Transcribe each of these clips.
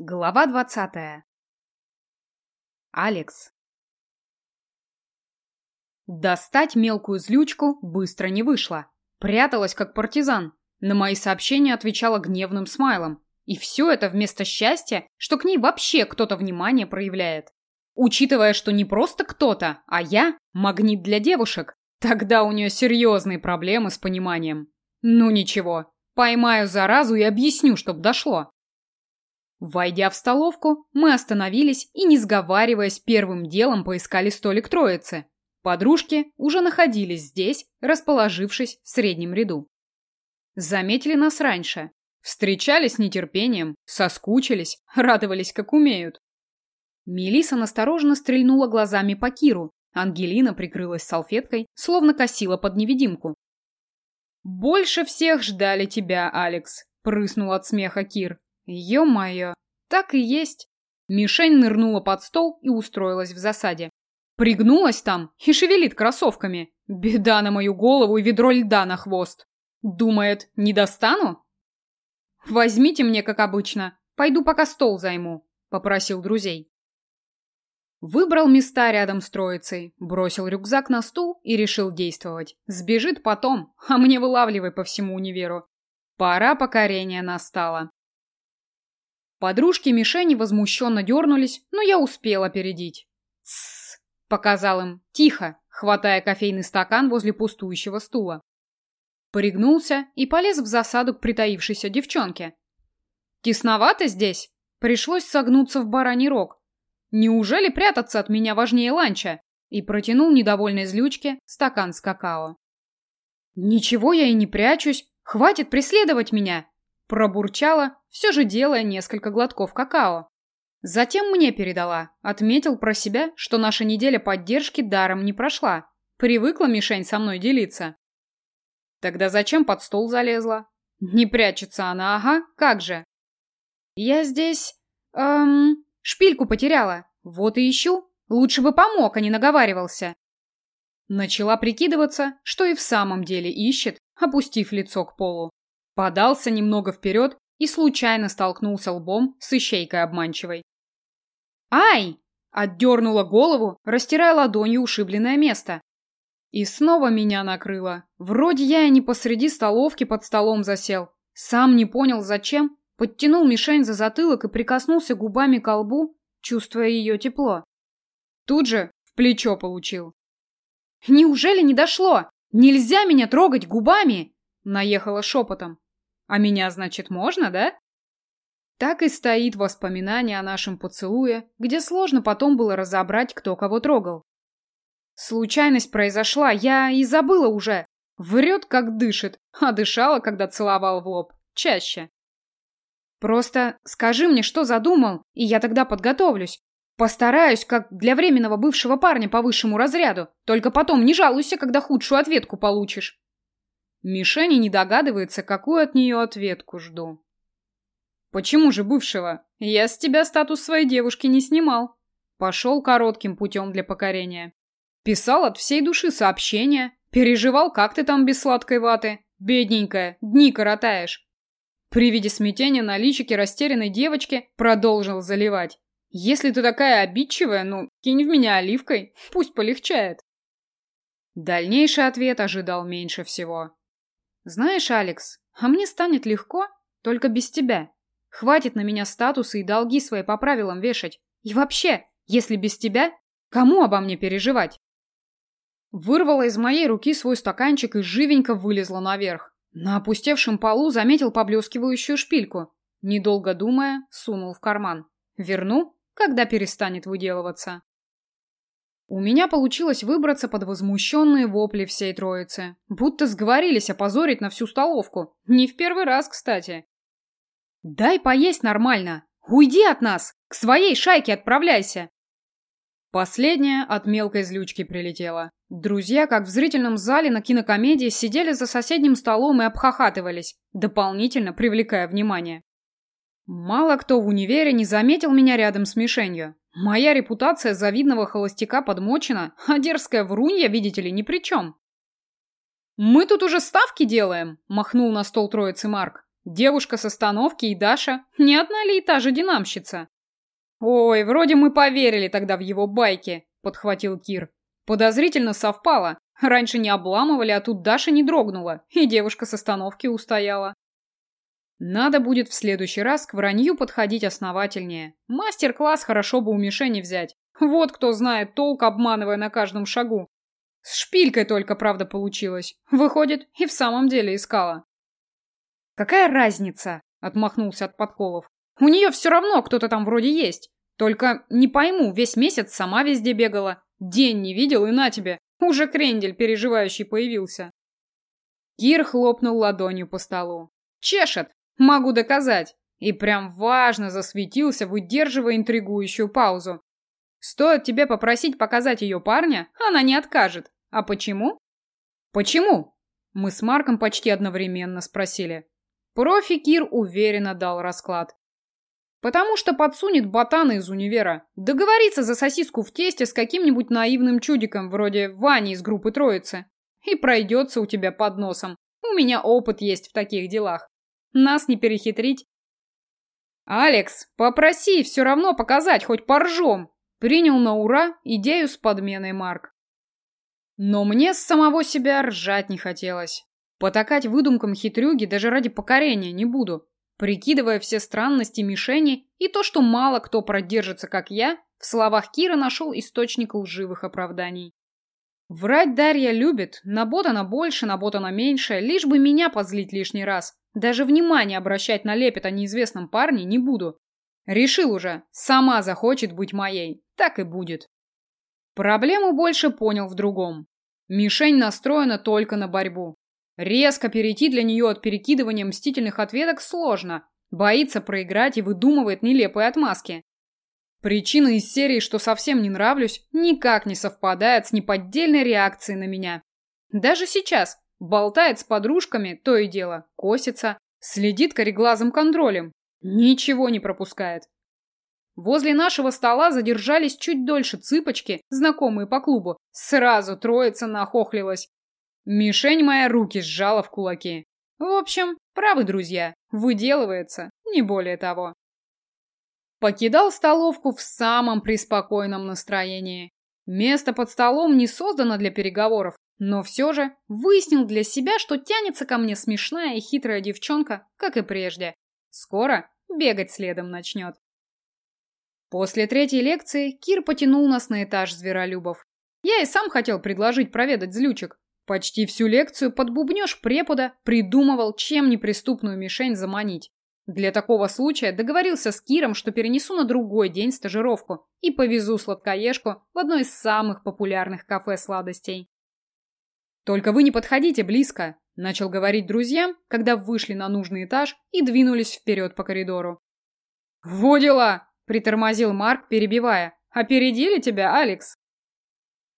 Глава двадцатая. Алекс. Достать мелкую злючку быстро не вышло. Пряталась, как партизан. На мои сообщения отвечала гневным смайлом. И все это вместо счастья, что к ней вообще кто-то внимание проявляет. Учитывая, что не просто кто-то, а я – магнит для девушек, тогда у нее серьезные проблемы с пониманием. Ну ничего, поймаю заразу и объясню, чтоб дошло. Войдя в столовку, мы остановились и, не сговариваясь, первым делом поискали столик троицы. Подружки уже находились здесь, расположившись в среднем ряду. Заметили нас раньше. Встречались с нетерпением, соскучились, радовались как умеют. Мелиса настороженно стрельнула глазами по Киру. Ангелина прикрылась салфеткой, словно косила под невидимку. «Больше всех ждали тебя, Алекс», — прыснул от смеха Кир. Ё-моё, так и есть. Мишень нырнула под стол и устроилась в засаде. Пригнулась там и шевелит кроссовками. Беда на мою голову и ведро льда на хвост. Думает, не достану? Возьмите мне, как обычно. Пойду пока стол займу, попросил друзей. Выбрал места рядом с троицей, бросил рюкзак на стул и решил действовать. Сбежит потом, а мне вылавливай по всему универу. Пора покорения настала. Подружки мишени возмущенно дернулись, но я успел опередить. «Тссс!» — показал им. «Тихо!» — хватая кофейный стакан возле пустующего стула. Пригнулся и полез в засаду к притаившейся девчонке. «Тесновато здесь?» Пришлось согнуться в бараний рог. «Неужели прятаться от меня важнее ланча?» И протянул недовольной злючке стакан с какао. «Ничего я и не прячусь. Хватит преследовать меня!» Пробурчала, все же делая несколько глотков какао. Затем мне передала. Отметил про себя, что наша неделя поддержки даром не прошла. Привыкла мишень со мной делиться. Тогда зачем под стол залезла? Не прячется она, ага, как же. Я здесь... эм... шпильку потеряла. Вот и ищу. Лучше бы помог, а не наговаривался. Начала прикидываться, что и в самом деле ищет, опустив лицо к полу. Подался немного вперед и случайно столкнулся лбом с ищейкой обманчивой. «Ай!» — отдернула голову, растирая ладонью ушибленное место. И снова меня накрыло. Вроде я и не посреди столовки под столом засел. Сам не понял, зачем. Подтянул мишень за затылок и прикоснулся губами к лбу, чувствуя ее тепло. Тут же в плечо получил. «Неужели не дошло? Нельзя меня трогать губами!» Наехала шепотом. А меня, значит, можно, да? Так и стоит воспоминание о нашем поцелуе, где сложно потом было разобрать, кто кого трогал. Случайность произошла, я и забыла уже. Врет, как дышит, а дышала, когда целовал в лоб. Чаще. Просто скажи мне, что задумал, и я тогда подготовлюсь. Постараюсь, как для временного бывшего парня по высшему разряду. Только потом не жалуйся, когда худшую ответку получишь. Мишени не догадывается, какую от нее ответку жду. «Почему же бывшего? Я с тебя статус своей девушки не снимал». Пошел коротким путем для покорения. Писал от всей души сообщения, переживал, как ты там без сладкой ваты. Бедненькая, дни коротаешь. При виде смятения на личике растерянной девочки продолжил заливать. Если ты такая обидчивая, ну, кинь в меня оливкой, пусть полегчает. Дальнейший ответ ожидал меньше всего. Знаешь, Алекс, а мне станет легко, только без тебя. Хватит на меня статусы и долги свои по правилам вешать. И вообще, если без тебя, кому обо мне переживать? Вырвала из моей руки свой стаканчик и живенько вылезла наверх. На опустевшем полу заметил поблескивающую шпильку. Недолго думая, сунул в карман. Верну, когда перестанет выделываться. У меня получилось выбраться под возмущенные вопли всей троицы. Будто сговорились опозорить на всю столовку. Не в первый раз, кстати. «Дай поесть нормально! Уйди от нас! К своей шайке отправляйся!» Последняя от мелкой злючки прилетела. Друзья, как в зрительном зале на кинокомедии, сидели за соседним столом и обхахатывались, дополнительно привлекая внимание. Мало кто в универе не заметил меня рядом с мишенью. Моя репутация завидного холостяка подмочена, а дерзкая врунья, видите ли, ни при чем. «Мы тут уже ставки делаем», — махнул на стол троицы Марк. Девушка с остановки и Даша не одна ли и та же динамщица? Ой, вроде мы поверили тогда в его байки, подхватил Кир. Подозрительно совпало. Раньше не обламывали, а тут Даша не дрогнула, и девушка с остановки устояла. Надо будет в следующий раз к вранью подходить основательнее. Мастер-класс хорошо бы у мишени взять. Вот кто знает толк, обманывая на каждом шагу. С шпилькой только, правда, получилось. Выходит, и в самом деле искала. «Какая разница?» — отмахнулся от подколов. «У нее все равно кто-то там вроде есть. Только не пойму, весь месяц сама везде бегала. День не видел, и на тебе. Уже крендель переживающий появился». Кир хлопнул ладонью по столу. «Чешет! Могу доказать!» И прям важно засветился, выдерживая интригующую паузу. «Стоит тебе попросить показать ее парня, она не откажет. А почему?» «Почему?» Мы с Марком почти одновременно спросили. Профи Кир уверенно дал расклад. Потому что подсунет ботана из универа. Договорится за сосиску в тесте с каким-нибудь наивным чудиком, вроде Вани из группы Троицы. И пройдется у тебя под носом. У меня опыт есть в таких делах. Нас не перехитрить. «Алекс, попроси все равно показать, хоть поржем!» Принял на ура идею с подменой Марк. Но мне с самого себя ржать не хотелось. Потакать выдумкам хитрюги даже ради покорения не буду. Прикидывая все странности мишени и то, что мало кто продержится, как я, в словах Кира нашел источник лживых оправданий. Врать Дарья любит, на бот она больше, на бот она меньше, лишь бы меня позлить лишний раз. Даже внимания обращать на лепет о неизвестном парне не буду. Решил уже, сама захочет быть моей, так и будет. Проблему больше понял в другом. Мишень настроена только на борьбу. Резко перейти для нее от перекидывания мстительных ответок сложно. Боится проиграть и выдумывает нелепые отмазки. Причина из серии, что совсем не нравлюсь, никак не совпадает с неподдельной реакцией на меня. Даже сейчас болтает с подружками, то и дело, косится, следит кореглазым контролем. Ничего не пропускает. Возле нашего стола задержались чуть дольше цыпочки, знакомые по клубу. Сразу троица нахохлилась. Мишень моя руки сжала в кулаки. В общем, правы друзья, выделывается, не более того. Покидал столовку в самом преспокойном настроении. Место под столом не создано для переговоров, но все же выяснил для себя, что тянется ко мне смешная и хитрая девчонка, как и прежде. Скоро бегать следом начнет. После третьей лекции Кир потянул нас на этаж зверолюбов. Я и сам хотел предложить проведать злючек, Почти всю лекцию подбубнёж препода придумывал, чем неприступную мишень заманить. Для такого случая договорился с Киром, что перенесу на другой день стажировку и повезу сладкоежку в одно из самых популярных кафе сладостей. «Только вы не подходите близко», – начал говорить друзьям, когда вышли на нужный этаж и двинулись вперед по коридору. «Во дела!» – притормозил Марк, перебивая. «Опередили тебя, Алекс?»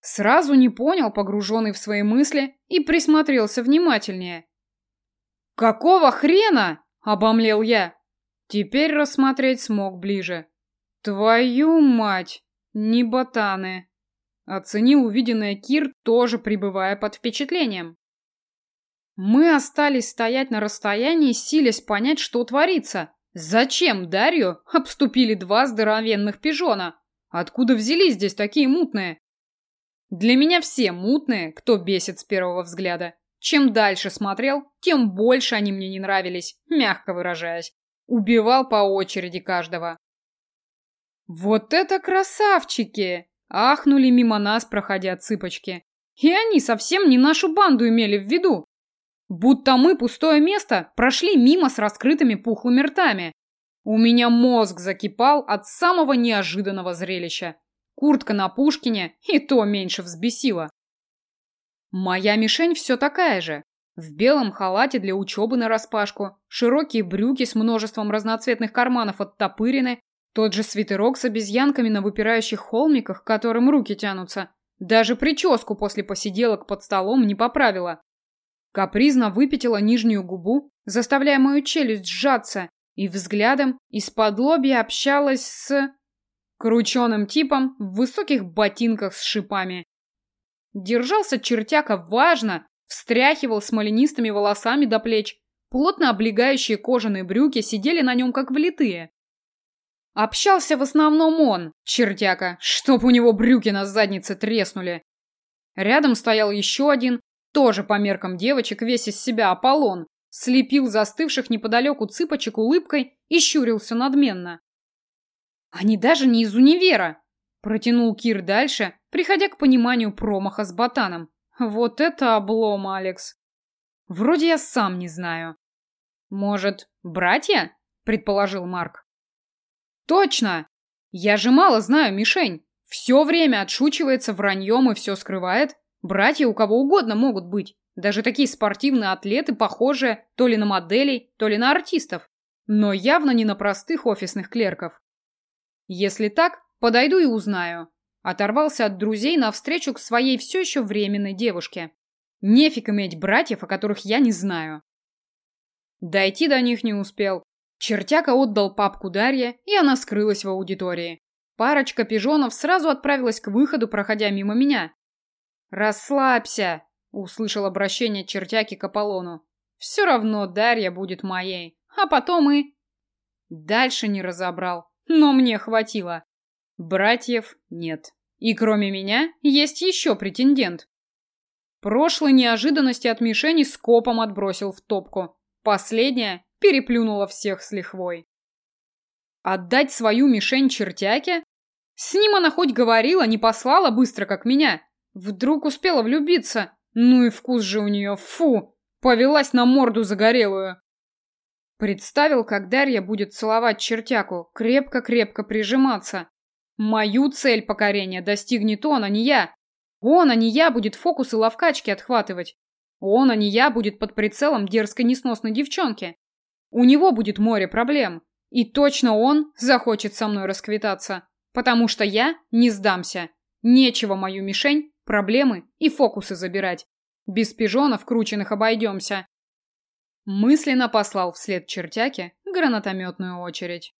Сразу не понял, погруженный в свои мысли, и присмотрелся внимательнее. «Какого хрена?» – обомлел я. Теперь рассмотреть смог ближе. «Твою мать! Не ботаны!» Оценил увиденное Кир, тоже пребывая под впечатлением. Мы остались стоять на расстоянии, силясь понять, что творится. Зачем Дарью обступили два здоровенных пижона? Откуда взялись здесь такие мутные? Для меня все мутные, кто бесит с первого взгляда. Чем дальше смотрел, тем больше они мне не нравились, мягко выражаясь. Убивал по очереди каждого. «Вот это красавчики!» – ахнули мимо нас, проходя цыпочки. И они совсем не нашу банду имели в виду. Будто мы пустое место прошли мимо с раскрытыми пухлыми ртами. У меня мозг закипал от самого неожиданного зрелища. Куртка на Пушкине и то меньше взбесила. Моя мишень все такая же. В белом халате для учебы нараспашку, широкие брюки с множеством разноцветных карманов оттопырены, тот же свитерок с обезьянками на выпирающих холмиках, к которым руки тянутся. Даже прическу после посиделок под столом не поправила. Капризно выпятила нижнюю губу, заставляя мою челюсть сжаться, и взглядом из-под лобья общалась с... Крученым типом в высоких ботинках с шипами. Держался чертяка важно, встряхивал смоленистыми волосами до плеч, Плотно облегающие кожаные брюки сидели на нем как влитые. Общался в основном он, чертяка, чтоб у него брюки на заднице треснули. Рядом стоял еще один, тоже по меркам девочек, весь из себя Аполлон, слепил застывших неподалеку цыпочек улыбкой и щурился надменно. «Они даже не из универа!» – протянул Кир дальше, приходя к пониманию промаха с ботаном. «Вот это облом, Алекс!» «Вроде я сам не знаю». «Может, братья?» – предположил Марк. «Точно! Я же мало знаю мишень. Все время отшучивается враньем и все скрывает. Братья у кого угодно могут быть. Даже такие спортивные атлеты, похожие то ли на моделей, то ли на артистов. Но явно не на простых офисных клерков. Если так, подойду и узнаю. Оторвался от друзей навстречу к своей все еще временной девушке. Нефиг иметь братьев, о которых я не знаю. Дойти до них не успел. Чертяка отдал папку Дарье, и она скрылась в аудитории. Парочка пижонов сразу отправилась к выходу, проходя мимо меня. «Расслабься!» Услышал обращение чертяки к Аполлону. Все равно Дарья будет моей. А потом и... Дальше не разобрал. Но мне хватило. Братьев нет. И кроме меня есть еще претендент. Прошлой неожиданности от мишени скопом отбросил в топку. Последняя переплюнула всех с лихвой. Отдать свою мишень чертяке? С ним она хоть говорила, не послала быстро, как меня. Вдруг успела влюбиться. Ну и вкус же у нее, фу! Повелась на морду загорелую. Представил, как Дарья будет целовать чертяку, крепко-крепко прижиматься. Мою цель покорения достигнет он, а не я. Он, а не я, будет фокусы ловкачки отхватывать. Он, а не я, будет под прицелом дерзкой несносной девчонки. У него будет море проблем. И точно он захочет со мной расквитаться. Потому что я не сдамся. Нечего мою мишень проблемы и фокусы забирать. Без пижонов крученных обойдемся. Мысленно послал вслед чертяке гранатометную очередь.